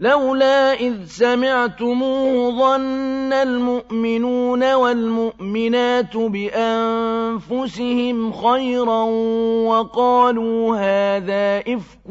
لولا إذ سمعتموه ظن المؤمنون والمؤمنات بأنفسهم خيرا وقالوا هذا إفك